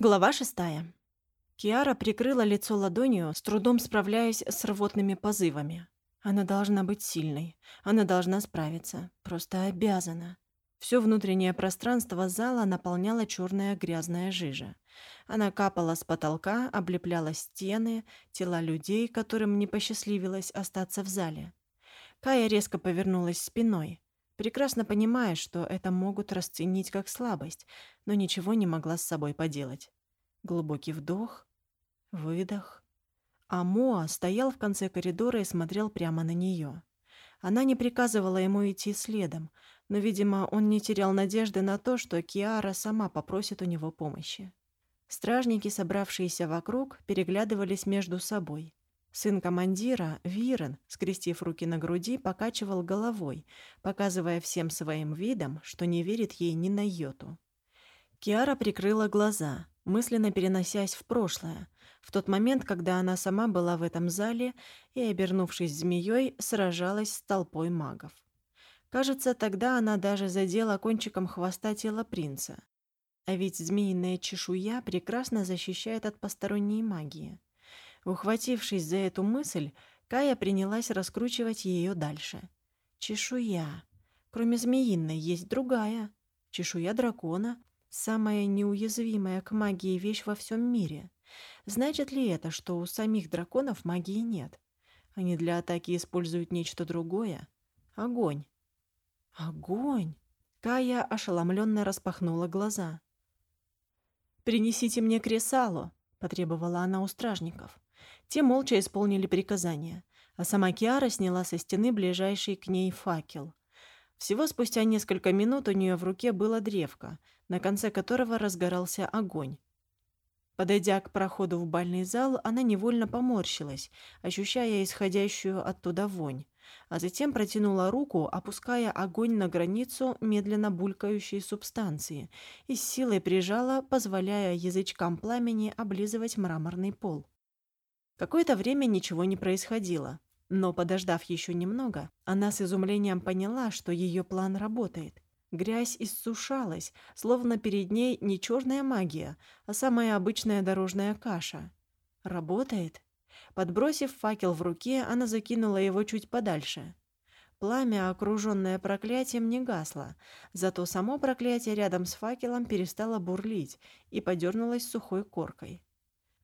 Глава шестая. Киара прикрыла лицо ладонью, с трудом справляясь с рвотными позывами. Она должна быть сильной. Она должна справиться. Просто обязана. Все внутреннее пространство зала наполняла черная грязная жижа. Она капала с потолка, облепляла стены, тела людей, которым не посчастливилось остаться в зале. Кая резко повернулась спиной, прекрасно понимая, что это могут расценить как слабость, но ничего не могла с собой поделать. Глубокий вдох, выдох. А Моа стоял в конце коридора и смотрел прямо на нее. Она не приказывала ему идти следом, но, видимо, он не терял надежды на то, что Киара сама попросит у него помощи. Стражники, собравшиеся вокруг, переглядывались между собой. Сын командира, Вирен, скрестив руки на груди, покачивал головой, показывая всем своим видом, что не верит ей ни на йоту. Киара прикрыла глаза, мысленно переносясь в прошлое, в тот момент, когда она сама была в этом зале и, обернувшись змеей, сражалась с толпой магов. Кажется, тогда она даже задела кончиком хвоста тело принца. А ведь змеиная чешуя прекрасно защищает от посторонней магии. Ухватившись за эту мысль, Кая принялась раскручивать ее дальше. Чешуя. Кроме змеиной есть другая. Чешуя дракона. Самая неуязвимая к магии вещь во всем мире. Значит ли это, что у самих драконов магии нет? Они для атаки используют нечто другое? Огонь. Огонь! Кая ошеломленно распахнула глаза. «Принесите мне кресало», — потребовала она у стражников. Те молча исполнили приказание, а сама Киара сняла со стены ближайший к ней факел. Всего спустя несколько минут у нее в руке было древко, на конце которого разгорался огонь. Подойдя к проходу в бальный зал, она невольно поморщилась, ощущая исходящую оттуда вонь, а затем протянула руку, опуская огонь на границу медленно булькающей субстанции и с силой прижала, позволяя язычкам пламени облизывать мраморный пол. Какое-то время ничего не происходило, но, подождав еще немного, она с изумлением поняла, что ее план работает. Грязь иссушалась, словно перед ней не черная магия, а самая обычная дорожная каша. Работает? Подбросив факел в руке, она закинула его чуть подальше. Пламя, окруженное проклятием, не гасло, зато само проклятие рядом с факелом перестало бурлить и подернулось сухой коркой.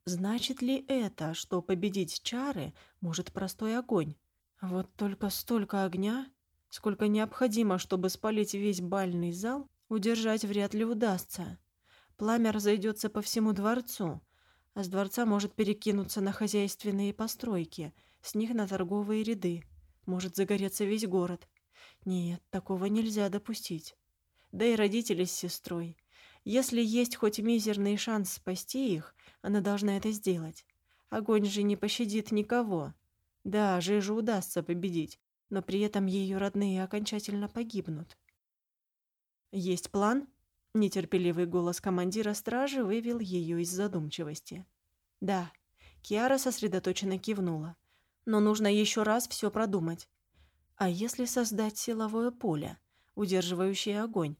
Значит ли это, что победить чары может простой огонь? Вот только столько огня Сколько необходимо, чтобы спалить весь бальный зал, удержать вряд ли удастся. Пламя разойдется по всему дворцу, а с дворца может перекинуться на хозяйственные постройки, с них на торговые ряды. Может загореться весь город. Нет, такого нельзя допустить. Да и родители с сестрой. Если есть хоть мизерный шанс спасти их, она должна это сделать. Огонь же не пощадит никого. Да, Жижу удастся победить, но при этом ее родные окончательно погибнут. «Есть план?» — нетерпеливый голос командира стражи вывел ее из задумчивости. «Да». Киара сосредоточенно кивнула. «Но нужно еще раз все продумать. А если создать силовое поле, удерживающее огонь?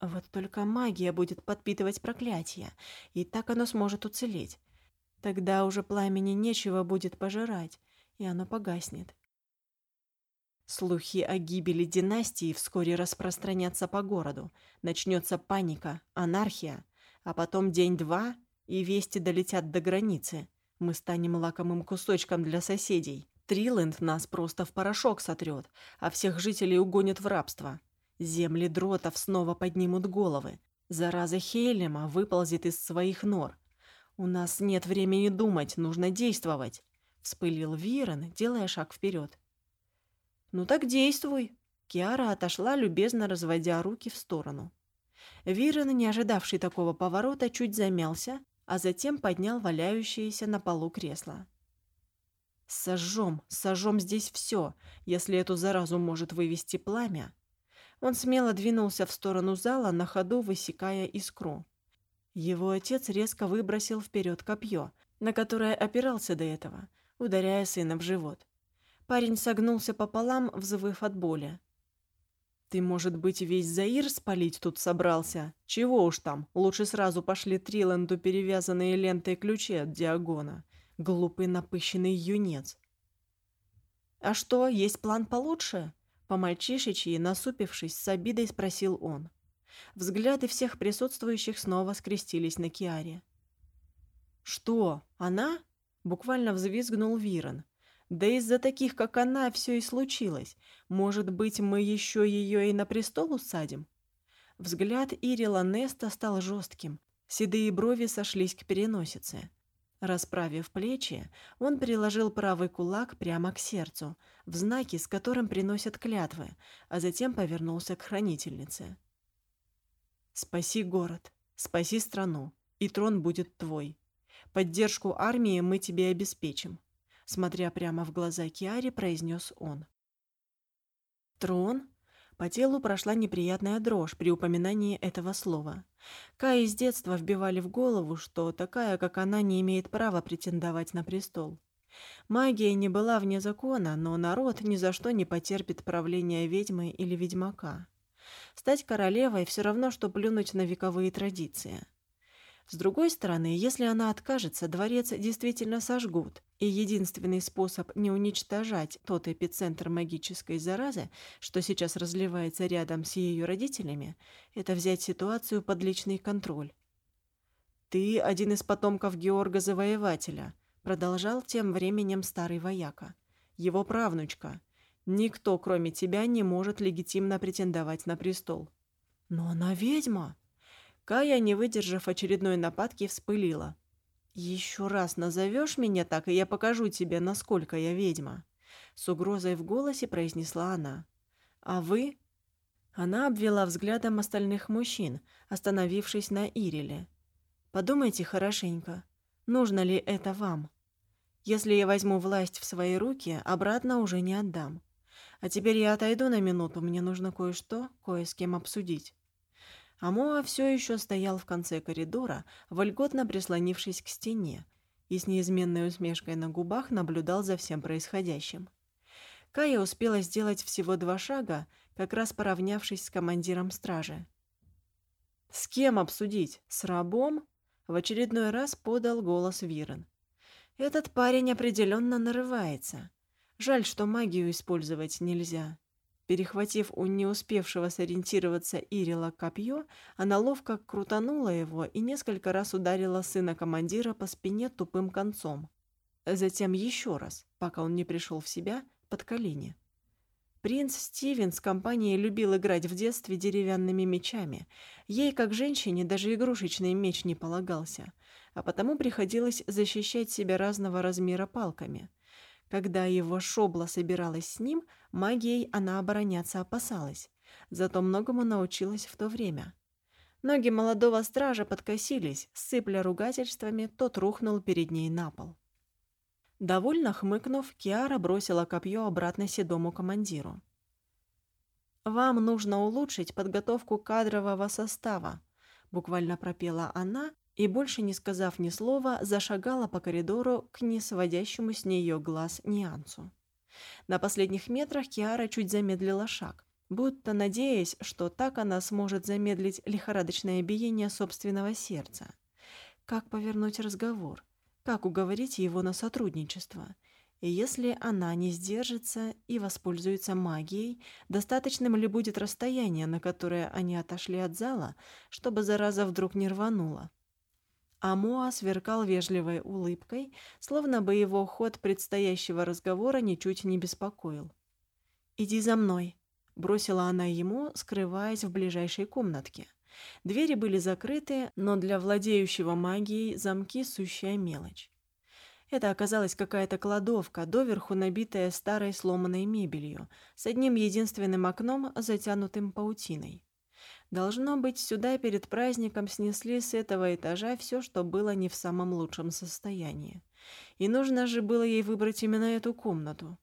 Вот только магия будет подпитывать проклятие, и так оно сможет уцелеть. Тогда уже пламени нечего будет пожирать, и оно погаснет. Слухи о гибели династии вскоре распространятся по городу. Начнется паника, анархия, а потом день-два, и вести долетят до границы. Мы станем лакомым кусочком для соседей. Триленд нас просто в порошок сотрет, а всех жителей угонят в рабство. Земли дротов снова поднимут головы. Зараза Хейлема выползет из своих нор. У нас нет времени думать, нужно действовать. Вспылил Вирон, делая шаг вперед. «Ну так действуй!» Киара отошла, любезно разводя руки в сторону. Вирен, не ожидавший такого поворота, чуть замялся, а затем поднял валяющееся на полу кресло. «Сожжем, сожжем здесь все, если эту заразу может вывести пламя». Он смело двинулся в сторону зала, на ходу высекая искру. Его отец резко выбросил вперед копье, на которое опирался до этого, ударяя сына в живот. Парень согнулся пополам, взвыв от боли. Ты, может быть, весь Заир спалить тут собрался? Чего уж там, лучше сразу пошли Триленду перевязанные лентой ключи от Диагона. Глупый напыщенный юнец. «А что, есть план получше?» По-мальчишечьи, насупившись, с обидой спросил он. Взгляды всех присутствующих снова скрестились на Киаре. «Что, она?» — буквально взвизгнул Вирон. Да из-за таких, как она, все и случилось. Может быть, мы еще ее и на престол усадим?» Взгляд Ирила Неста стал жестким. Седые брови сошлись к переносице. Расправив плечи, он приложил правый кулак прямо к сердцу, в знаке, с которым приносят клятвы, а затем повернулся к хранительнице. «Спаси город, спаси страну, и трон будет твой. Поддержку армии мы тебе обеспечим смотря прямо в глаза Киаре, произнес он. «Трон?» По телу прошла неприятная дрожь при упоминании этого слова. Кае с детства вбивали в голову, что такая, как она, не имеет права претендовать на престол. Магия не была вне закона, но народ ни за что не потерпит правления ведьмы или ведьмака. Стать королевой все равно, что плюнуть на вековые традиции. С другой стороны, если она откажется, дворец действительно сожгут, и единственный способ не уничтожать тот эпицентр магической заразы, что сейчас разливается рядом с ее родителями, это взять ситуацию под личный контроль. «Ты один из потомков Георга Завоевателя», продолжал тем временем старый вояка. «Его правнучка. Никто, кроме тебя, не может легитимно претендовать на престол». «Но она ведьма!» Кая, не выдержав очередной нападки, вспылила. «Еще раз назовешь меня так, и я покажу тебе, насколько я ведьма», — с угрозой в голосе произнесла она. «А вы?» Она обвела взглядом остальных мужчин, остановившись на Ириле. «Подумайте хорошенько, нужно ли это вам? Если я возьму власть в свои руки, обратно уже не отдам. А теперь я отойду на минуту, мне нужно кое-что, кое с кем обсудить». Амоа все еще стоял в конце коридора, вольготно прислонившись к стене, и с неизменной усмешкой на губах наблюдал за всем происходящим. Кая успела сделать всего два шага, как раз поравнявшись с командиром стражи. «С кем обсудить? С рабом?» В очередной раз подал голос Вирен. «Этот парень определенно нарывается. Жаль, что магию использовать нельзя. Перехватив у не успевшего сориентироваться Ирила копье, она ловко крутанула его и несколько раз ударила сына командира по спине тупым концом. Затем еще раз, пока он не пришел в себя, под колени. Принц Стивен с компанией любил играть в детстве деревянными мечами. Ей, как женщине, даже игрушечный меч не полагался, а потому приходилось защищать себя разного размера палками – когда его шобла собиралась с ним, магией она обороняться опасалась, зато многому научилась в то время. Ноги молодого стража подкосились, сыпля ругательствами, тот рухнул перед ней на пол. Довольно хмыкнув, Киара бросила копье обратно седому командиру. «Вам нужно улучшить подготовку кадрового состава», — буквально пропела она, и, больше не сказав ни слова, зашагала по коридору к несводящему с нее глаз Ниансу. На последних метрах Киара чуть замедлила шаг, будто надеясь, что так она сможет замедлить лихорадочное биение собственного сердца. Как повернуть разговор? Как уговорить его на сотрудничество? И если она не сдержится и воспользуется магией, достаточным ли будет расстояние, на которое они отошли от зала, чтобы зараза вдруг не рванула? А сверкал вежливой улыбкой, словно бы его ход предстоящего разговора ничуть не беспокоил. «Иди за мной», — бросила она ему, скрываясь в ближайшей комнатке. Двери были закрыты, но для владеющего магией замки — сущая мелочь. Это оказалась какая-то кладовка, доверху набитая старой сломанной мебелью, с одним единственным окном, затянутым паутиной. Должно быть, сюда перед праздником снесли с этого этажа все, что было не в самом лучшем состоянии. И нужно же было ей выбрать именно эту комнату.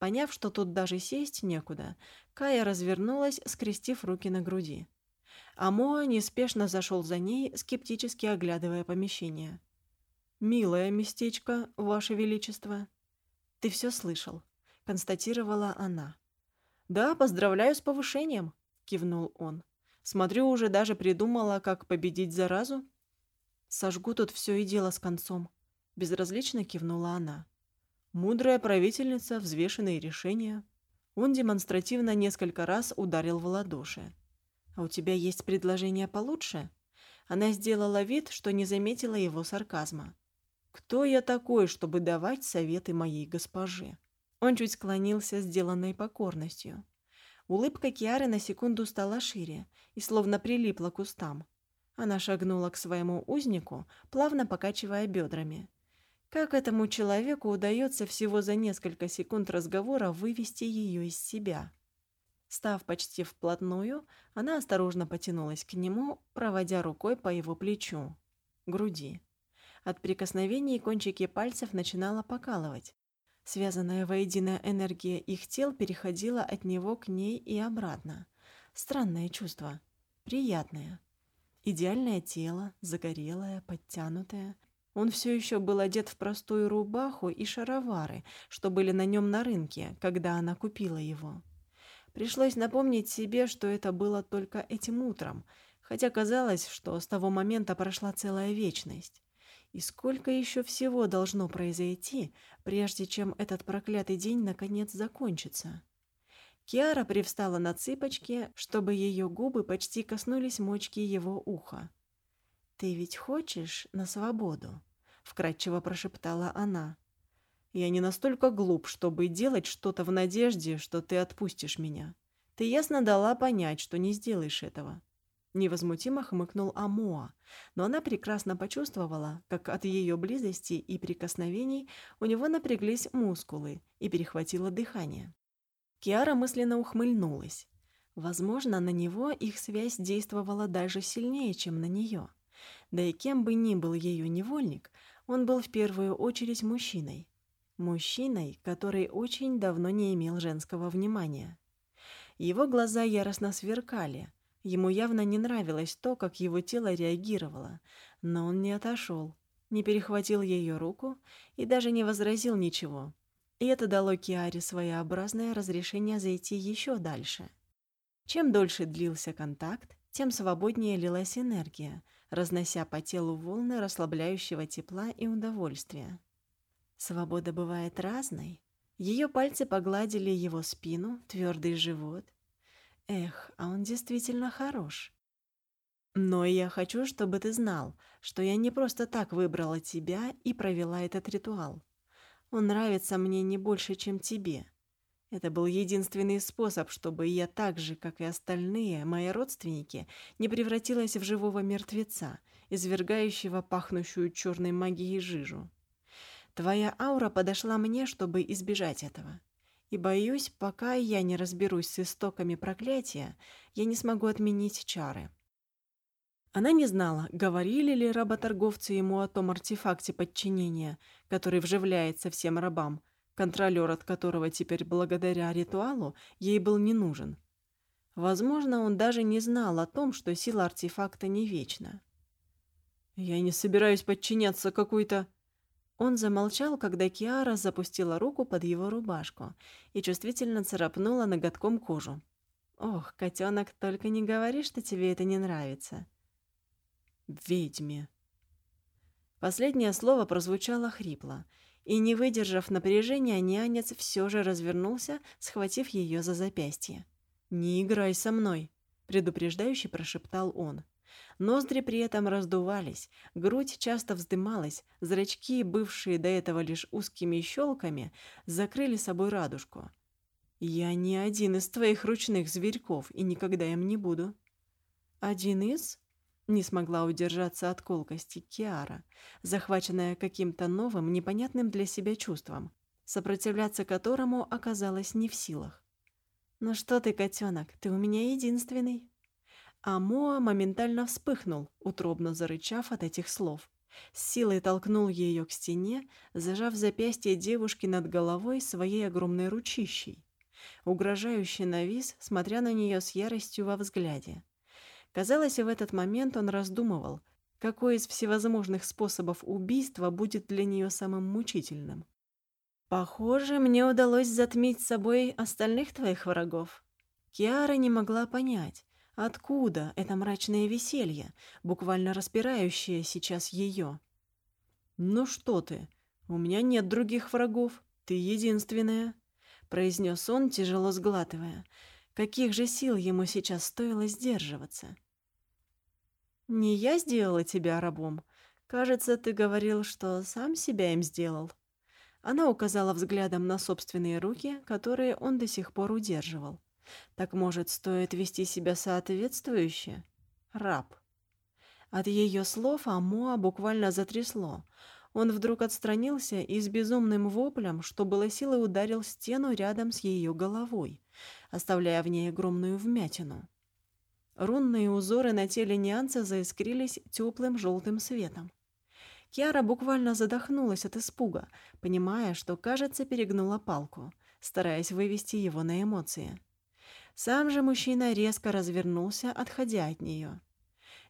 Поняв, что тут даже сесть некуда, Кая развернулась, скрестив руки на груди. А Моа неспешно зашел за ней, скептически оглядывая помещение. «Милое местечко, Ваше Величество». «Ты все слышал», — констатировала она. «Да, поздравляю с повышением», — кивнул он. «Смотрю, уже даже придумала, как победить заразу». «Сожгу тут все и дело с концом», — безразлично кивнула она. Мудрая правительница, взвешенные решения. Он демонстративно несколько раз ударил в ладоши. «А у тебя есть предложение получше?» Она сделала вид, что не заметила его сарказма. «Кто я такой, чтобы давать советы моей госпоже?» Он чуть склонился, сделанной покорностью. Улыбка Киары на секунду стала шире и словно прилипла к устам. Она шагнула к своему узнику, плавно покачивая бедрами. Как этому человеку удается всего за несколько секунд разговора вывести ее из себя? Став почти вплотную, она осторожно потянулась к нему, проводя рукой по его плечу, груди. От прикосновений кончики пальцев начинала покалывать. Связанная воедино энергия их тел переходила от него к ней и обратно. Странное чувство. Приятное. Идеальное тело, загорелое, подтянутое. Он все еще был одет в простую рубаху и шаровары, что были на нем на рынке, когда она купила его. Пришлось напомнить себе, что это было только этим утром, хотя казалось, что с того момента прошла целая вечность. И сколько еще всего должно произойти, прежде чем этот проклятый день наконец закончится? Киара привстала на цыпочки, чтобы ее губы почти коснулись мочки его уха. «Ты ведь хочешь на свободу?» — вкратчиво прошептала она. «Я не настолько глуп, чтобы делать что-то в надежде, что ты отпустишь меня. Ты ясно дала понять, что не сделаешь этого. Невозмутимо хмыкнул Амоа, но она прекрасно почувствовала, как от ее близости и прикосновений у него напряглись мускулы и перехватило дыхание. Киара мысленно ухмыльнулась. Возможно, на него их связь действовала даже сильнее, чем на нее. Да и кем бы ни был ее невольник, он был в первую очередь мужчиной. Мужчиной, который очень давно не имел женского внимания. Его глаза яростно сверкали – Ему явно не нравилось то, как его тело реагировало, но он не отошел, не перехватил ее руку и даже не возразил ничего. И это дало Киаре своеобразное разрешение зайти еще дальше. Чем дольше длился контакт, тем свободнее лилась энергия, разнося по телу волны расслабляющего тепла и удовольствия. Свобода бывает разной. Ее пальцы погладили его спину, твердый живот, Эх, а он действительно хорош. Но я хочу, чтобы ты знал, что я не просто так выбрала тебя и провела этот ритуал. Он нравится мне не больше, чем тебе. Это был единственный способ, чтобы я так же, как и остальные мои родственники, не превратилась в живого мертвеца, извергающего пахнущую черной магией жижу. Твоя аура подошла мне, чтобы избежать этого. И боюсь, пока я не разберусь с истоками проклятия, я не смогу отменить чары. Она не знала, говорили ли работорговцы ему о том артефакте подчинения, который вживляется всем рабам, контролер от которого теперь благодаря ритуалу ей был не нужен. Возможно, он даже не знал о том, что сила артефакта не вечна. «Я не собираюсь подчиняться какой-то...» Он замолчал, когда Киара запустила руку под его рубашку и чувствительно царапнула ноготком кожу. «Ох, котенок, только не говори, что тебе это не нравится». «Ведьме». Последнее слово прозвучало хрипло, и, не выдержав напряжения, нянец все же развернулся, схватив ее за запястье. «Не играй со мной», — предупреждающе прошептал он. Ноздри при этом раздувались, грудь часто вздымалась, зрачки, бывшие до этого лишь узкими щелками, закрыли собой радужку. «Я не один из твоих ручных зверьков и никогда им не буду». «Один из?» Не смогла удержаться от колкости Киара, захваченная каким-то новым, непонятным для себя чувством, сопротивляться которому оказалась не в силах. «Ну что ты, котенок, ты у меня единственный». А Моа моментально вспыхнул, утробно зарычав от этих слов. С силой толкнул ее к стене, зажав запястье девушки над головой своей огромной ручищей. Угрожающий навис, смотря на нее с яростью во взгляде. Казалось, в этот момент он раздумывал, какой из всевозможных способов убийства будет для нее самым мучительным. Похоже, мне удалось затмить собой остальных твоих врагов. Киара не могла понять, откуда это мрачное веселье, буквально распирающее сейчас ее. «Ну что ты, у меня нет других врагов, ты единственная», — произнес он, тяжело сглатывая. Каких же сил ему сейчас стоило сдерживаться? «Не я сделала тебя рабом. Кажется, ты говорил, что сам себя им сделал». Она указала взглядом на собственные руки, которые он до сих пор удерживал. Так, может, стоит вести себя соответствующе? Раб. От ее слов Амоа буквально затрясло. Он вдруг отстранился и с безумным воплем, что было силой, ударил стену рядом с ее головой, оставляя в ней огромную вмятину. Рунные узоры на теле Нянца заискрились теплым желтым светом. Киара буквально задохнулась от испуга, понимая, что, кажется, перегнула палку, стараясь вывести его на эмоции. Сам же мужчина резко развернулся, отходя от нее.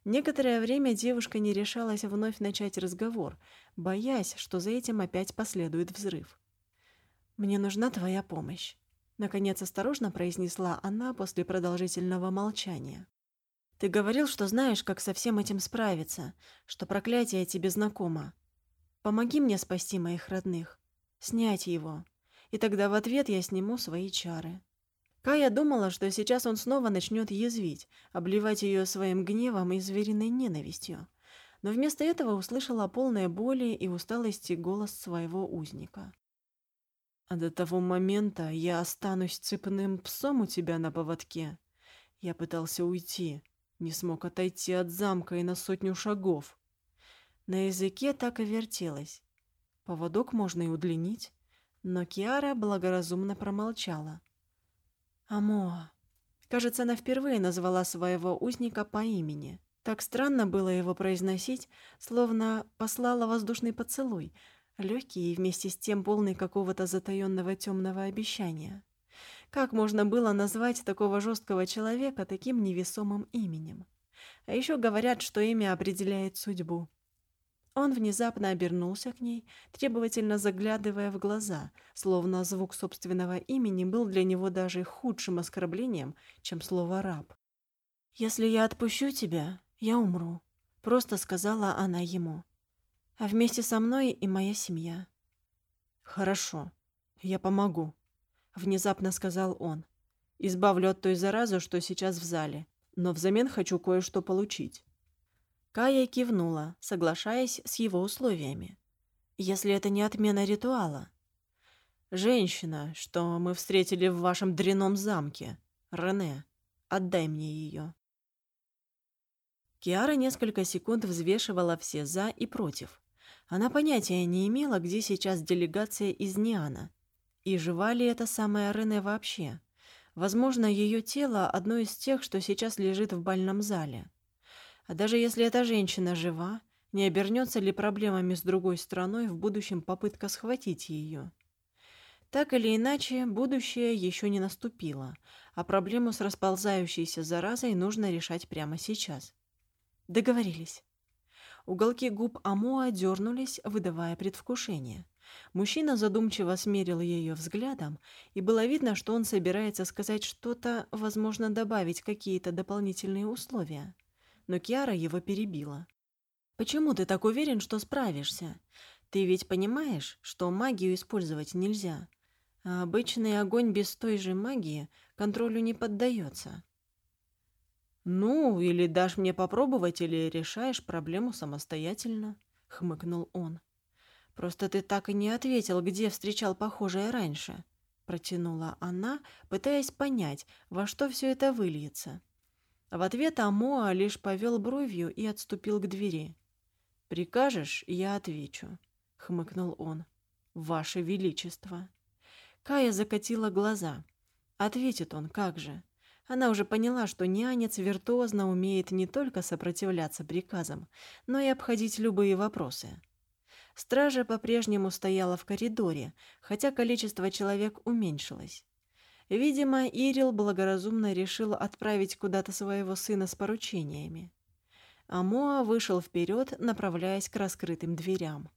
Некоторое время девушка не решалась вновь начать разговор, боясь, что за этим опять последует взрыв. «Мне нужна твоя помощь», — наконец осторожно произнесла она после продолжительного молчания. Ты говорил, что знаешь, как со всем этим справиться, что проклятие тебе знакомо. Помоги мне спасти моих родных, снять его, и тогда в ответ я сниму свои чары». Кая думала, что сейчас он снова начнет язвить, обливать ее своим гневом и звериной ненавистью, но вместо этого услышала полное боли и усталости голос своего узника. «А до того момента я останусь цепным псом у тебя на поводке. Я пытался уйти, не смог отойти от замка и на сотню шагов. На языке так и вертелось. Поводок можно и удлинить, но Киара благоразумно промолчала. «Амоа». Кажется, она впервые назвала своего узника по имени. Так странно было его произносить, словно послала воздушный поцелуй, легкий и вместе с тем полный какого-то затаенного темного обещания. Как можно было назвать такого жесткого человека таким невесомым именем? А еще говорят, что имя определяет судьбу. Он внезапно обернулся к ней, требовательно заглядывая в глаза, словно звук собственного имени был для него даже худшим оскорблением, чем слово «раб». «Если я отпущу тебя, я умру», — просто сказала она ему. «А вместе со мной и моя семья». «Хорошо, я помогу», — внезапно сказал он. «Избавлю от той заразы, что сейчас в зале, но взамен хочу кое-что получить». Кая кивнула, соглашаясь с его условиями. «Если это не отмена ритуала». «Женщина, что мы встретили в вашем дряном замке. Рене, отдай мне ее». Киара несколько секунд взвешивала все «за» и «против». Она понятия не имела, где сейчас делегация из Ниана, и жива ли эта самая Рене вообще? Возможно, ее тело одно из тех, что сейчас лежит в больном зале. А даже если эта женщина жива, не обернется ли проблемами с другой страной в будущем попытка схватить ее? Так или иначе, будущее еще не наступило, а проблему с расползающейся заразой нужно решать прямо сейчас. Договорились. Уголки губ Амоа дернулись, выдавая предвкушение. Мужчина задумчиво смерил ее взглядом, и было видно, что он собирается сказать что-то, возможно, добавить какие-то дополнительные условия. Но Киара его перебила. «Почему ты так уверен, что справишься? Ты ведь понимаешь, что магию использовать нельзя, а обычный огонь без той же магии контролю не поддается». «Ну, или дашь мне попробовать, или решаешь проблему самостоятельно», — хмыкнул он. Просто ты так и не ответил, где встречал похожее раньше», — протянула она, пытаясь понять, во что все это выльется. В ответ Амоа лишь повел бровью и отступил к двери. «Прикажешь, я отвечу», — хмыкнул он. «Ваше Величество». Кая закатила глаза. Ответит он, как же. Она уже поняла, что нянец виртуозно умеет не только сопротивляться приказам, но и обходить любые вопросы. Стража по-прежнему стояла в коридоре, хотя количество человек уменьшилось. Видимо, Ирил благоразумно решил отправить куда-то своего сына с поручениями. Амоа вышел вперед, направляясь к раскрытым дверям.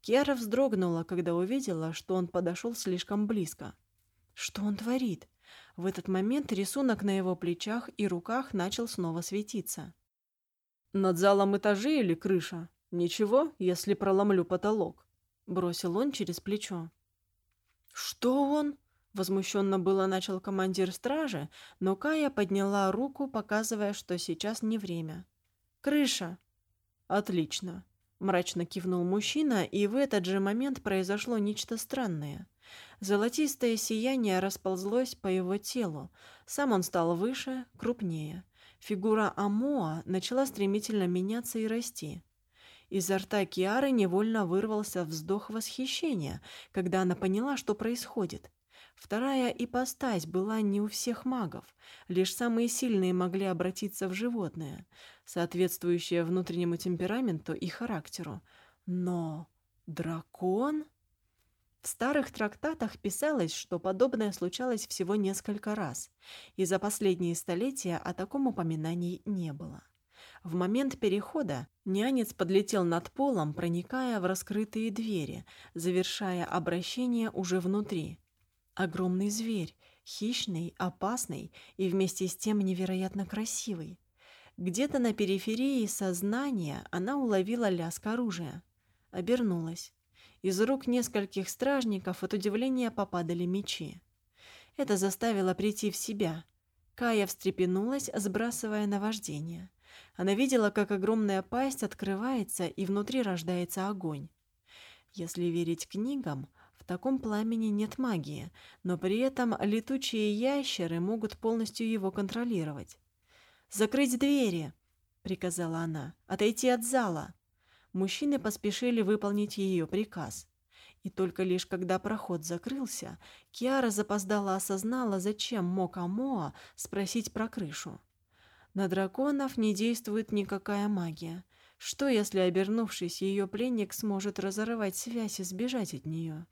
Киара вздрогнула, когда увидела, что он подошел слишком близко. Что он творит? В этот момент рисунок на его плечах и руках начал снова светиться. «Над залом этажи или крыша? Ничего, если проломлю потолок», — бросил он через плечо. «Что он?» — возмущенно было начал командир стражи, но Кая подняла руку, показывая, что сейчас не время. «Крыша!» «Отлично!» — мрачно кивнул мужчина, и в этот же момент произошло нечто странное. Золотистое сияние расползлось по его телу. Сам он стал выше, крупнее. Фигура Амоа начала стремительно меняться и расти. Изо рта Киары невольно вырвался вздох восхищения, когда она поняла, что происходит. Вторая ипостась была не у всех магов, лишь самые сильные могли обратиться в животное, соответствующее внутреннему темпераменту и характеру. Но дракон? В старых трактатах писалось, что подобное случалось всего несколько раз, и за последние столетия о таком упоминаний не было. В момент перехода нянец подлетел над полом, проникая в раскрытые двери, завершая обращение уже внутри. Огромный зверь, хищный, опасный и вместе с тем невероятно красивый. Где-то на периферии сознания она уловила лязг оружия. Обернулась. Из рук нескольких стражников от удивления попадали мечи. Это заставило прийти в себя. Кая встрепенулась, сбрасывая наваждение. Она видела, как огромная пасть открывается, и внутри рождается огонь. Если верить книгам, таком пламени нет магии, но при этом летучие ящеры могут полностью его контролировать. «Закрыть двери!» — приказала она. «Отойти от зала!» Мужчины поспешили выполнить ее приказ. И только лишь когда проход закрылся, Киара запоздала осознала, зачем мог Амоа спросить про крышу. На драконов не действует никакая магия. Что, если, обернувшись, ее пленник сможет разорвать связь и сбежать от нее?